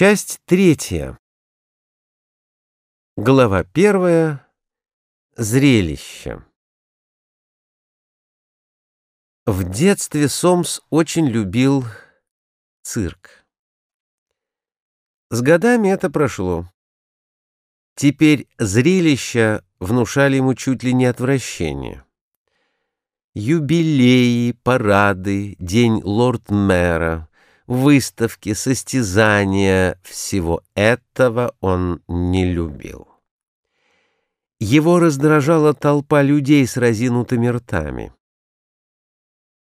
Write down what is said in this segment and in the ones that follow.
Часть третья. Глава первая. Зрелище. В детстве Сомс очень любил цирк. С годами это прошло. Теперь зрелища внушали ему чуть ли не отвращение. Юбилеи, парады, день лорд-мэра — выставки, состязания — всего этого он не любил. Его раздражала толпа людей с разинутыми ртами.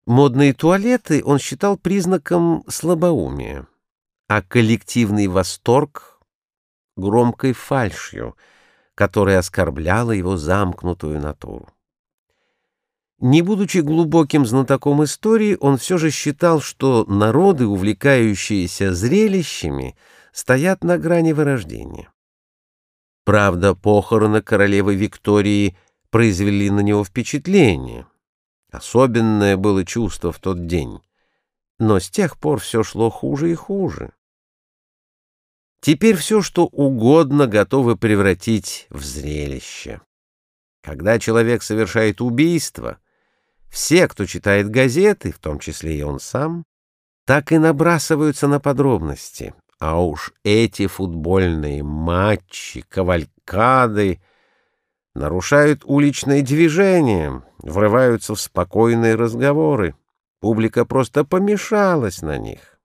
Модные туалеты он считал признаком слабоумия, а коллективный восторг — громкой фальшью, которая оскорбляла его замкнутую натуру. Не будучи глубоким знатоком истории, он все же считал, что народы, увлекающиеся зрелищами, стоят на грани вырождения. Правда, похороны королевы Виктории произвели на него впечатление. Особенное было чувство в тот день. Но с тех пор все шло хуже и хуже. Теперь все, что угодно, готовы превратить в зрелище. Когда человек совершает убийство — все, кто читает газеты, в том числе и он сам, так и набрасываются на подробности. А уж эти футбольные матчи, кавалькады нарушают уличное движение, врываются в спокойные разговоры. Публика просто помешалась на них.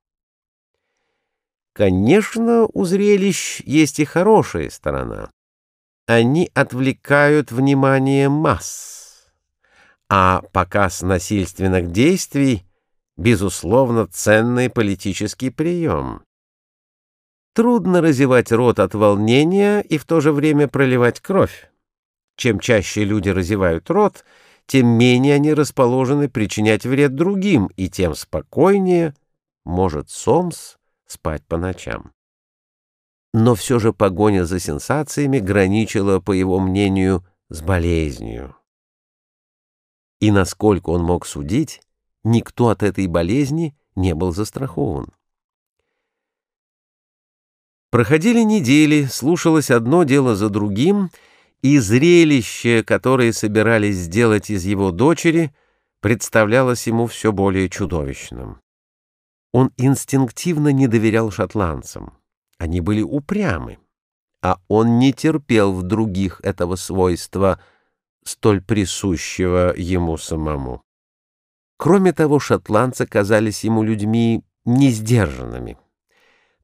Конечно, у зрелищ есть и хорошая сторона. Они отвлекают внимание масс а показ насильственных действий — безусловно ценный политический прием. Трудно разевать рот от волнения и в то же время проливать кровь. Чем чаще люди разевают рот, тем менее они расположены причинять вред другим, и тем спокойнее может Сомс спать по ночам. Но все же погоня за сенсациями граничила, по его мнению, с болезнью и, насколько он мог судить, никто от этой болезни не был застрахован. Проходили недели, слушалось одно дело за другим, и зрелище, которое собирались сделать из его дочери, представлялось ему все более чудовищным. Он инстинктивно не доверял шотландцам. Они были упрямы, а он не терпел в других этого свойства — столь присущего ему самому. Кроме того, шотландцы казались ему людьми несдержанными.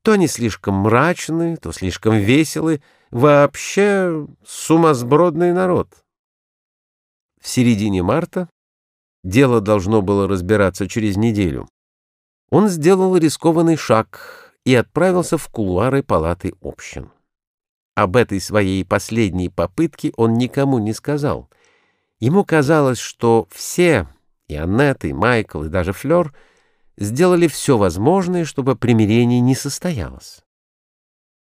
То они слишком мрачны, то слишком веселы, вообще сумасбродный народ. В середине марта дело должно было разбираться через неделю. Он сделал рискованный шаг и отправился в кулуары палаты общин. Об этой своей последней попытке он никому не сказал. Ему казалось, что все, и Аннет, и Майкл, и даже Флёр, сделали все возможное, чтобы примирение не состоялось.